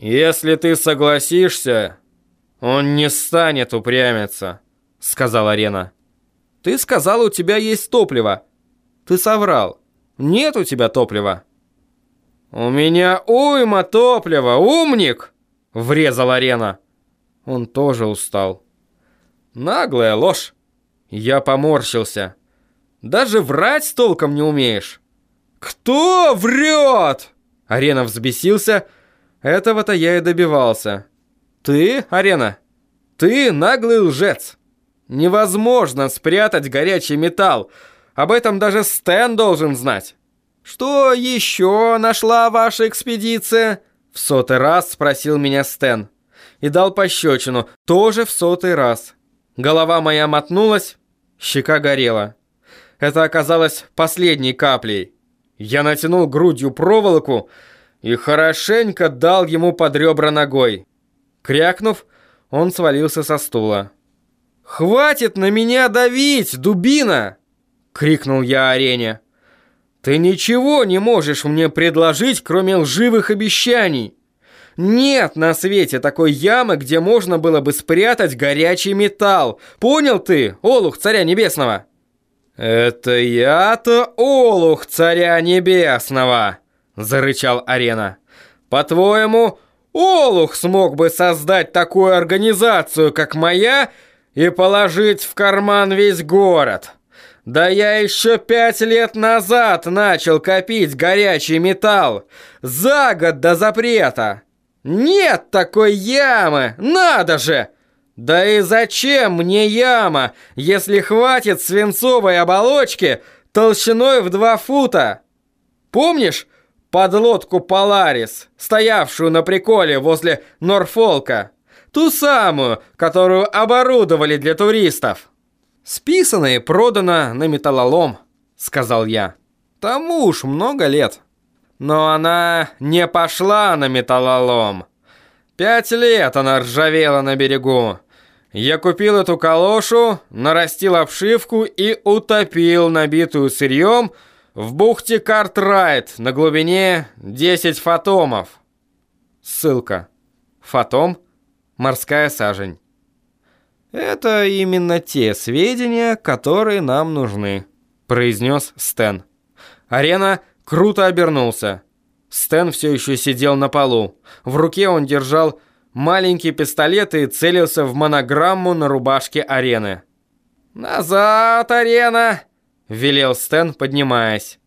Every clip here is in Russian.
«Если ты согласишься, он не станет упрямиться», — сказал Арена. «Ты сказал, у тебя есть топливо. Ты соврал. Нет у тебя топлива». «У меня уйма топлива, умник!» — врезал Арена. Он тоже устал. Наглая ложь. Я поморщился. Даже врать толком не умеешь. «Кто врет?» Арена взбесился. Этого-то я и добивался. «Ты, Арена? Ты наглый лжец. Невозможно спрятать горячий металл. Об этом даже Стэн должен знать». «Что еще нашла ваша экспедиция?» В сотый раз спросил меня Стэн. И дал пощечину, тоже в сотый раз. Голова моя мотнулась, щека горела. Это оказалось последней каплей. Я натянул грудью проволоку и хорошенько дал ему под ребра ногой. Крякнув, он свалился со стула. «Хватит на меня давить, дубина!» — крикнул я арене. «Ты ничего не можешь мне предложить, кроме лживых обещаний. Нет на свете такой ямы, где можно было бы спрятать горячий металл. Понял ты, Олух Царя Небесного?» «Это я-то Олух Царя Небесного!» — зарычал Арена. «По-твоему, Олух смог бы создать такую организацию, как моя, и положить в карман весь город?» Да я еще пять лет назад начал копить горячий металл. За год до запрета. Нет такой ямы, надо же! Да и зачем мне яма, если хватит свинцовой оболочки толщиной в два фута? Помнишь подлодку «Поларис», стоявшую на приколе возле Норфолка? Ту самую, которую оборудовали для туристов. «Списано и продано на металлолом», — сказал я. «Тому уж много лет». Но она не пошла на металлолом. Пять лет она ржавела на берегу. Я купил эту калошу, нарастил обшивку и утопил набитую сырьем в бухте Картрайт на глубине 10 фотомов. Ссылка. Фотом. Морская сажень. Это именно те сведения, которые нам нужны, произнес Стэн. Арена круто обернулся. Стэн все еще сидел на полу. В руке он держал маленький пистолет и целился в монограмму на рубашке арены. «Назад, арена!» — велел Стэн, поднимаясь.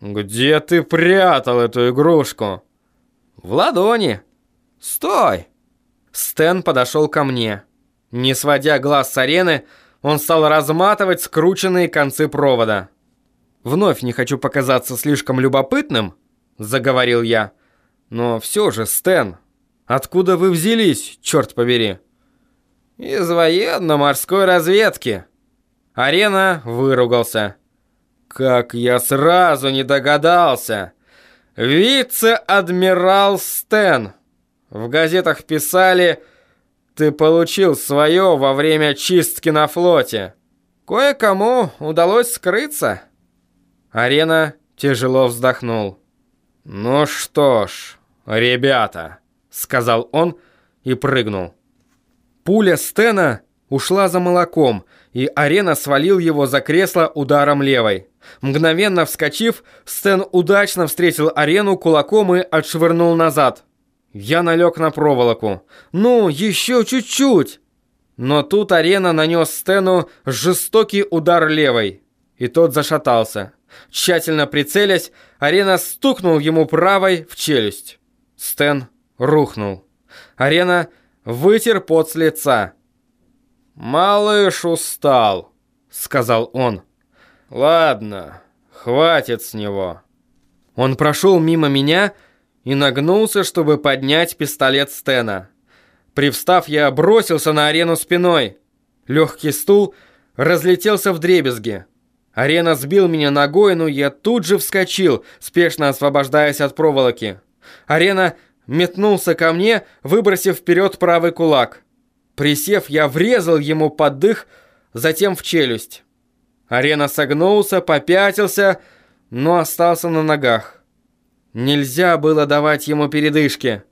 «Где ты прятал эту игрушку?» «В ладони». «Стой!» Стэн подошел ко мне. Не сводя глаз с арены, он стал разматывать скрученные концы провода. «Вновь не хочу показаться слишком любопытным», — заговорил я. «Но все же, Стэн, откуда вы взялись, черт побери?» «Из военно-морской разведки». Арена выругался. «Как я сразу не догадался! Вице-адмирал Стэн! В газетах писали, ты получил свое во время чистки на флоте. Кое-кому удалось скрыться». Арена тяжело вздохнул. «Ну что ж, ребята», — сказал он и прыгнул. Пуля Стена ушла за молоком, и Арена свалил его за кресло ударом левой. Мгновенно вскочив, Стэн удачно встретил Арену кулаком и отшвырнул назад. Я налег на проволоку. «Ну, еще чуть-чуть!» Но тут Арена нанес Стэну жестокий удар левой, и тот зашатался. Тщательно прицелясь, Арена стукнул ему правой в челюсть. Стэн рухнул. Арена вытер пот с лица. «Малыш устал», — сказал он. «Ладно, хватит с него». Он прошел мимо меня и нагнулся, чтобы поднять пистолет Стена. Привстав, я бросился на арену спиной. Легкий стул разлетелся в дребезги. Арена сбил меня ногой, но я тут же вскочил, спешно освобождаясь от проволоки. Арена метнулся ко мне, выбросив вперед правый кулак. Присев, я врезал ему под дых, затем в челюсть. Арена согнулся, попятился, но остался на ногах. Нельзя было давать ему передышки.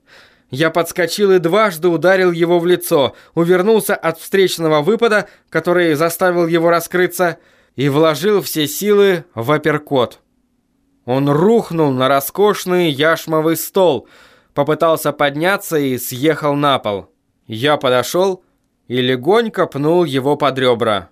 Я подскочил и дважды ударил его в лицо, увернулся от встречного выпада, который заставил его раскрыться, и вложил все силы в апперкот. Он рухнул на роскошный яшмовый стол, попытался подняться и съехал на пол. Я подошел и легонько пнул его под ребра.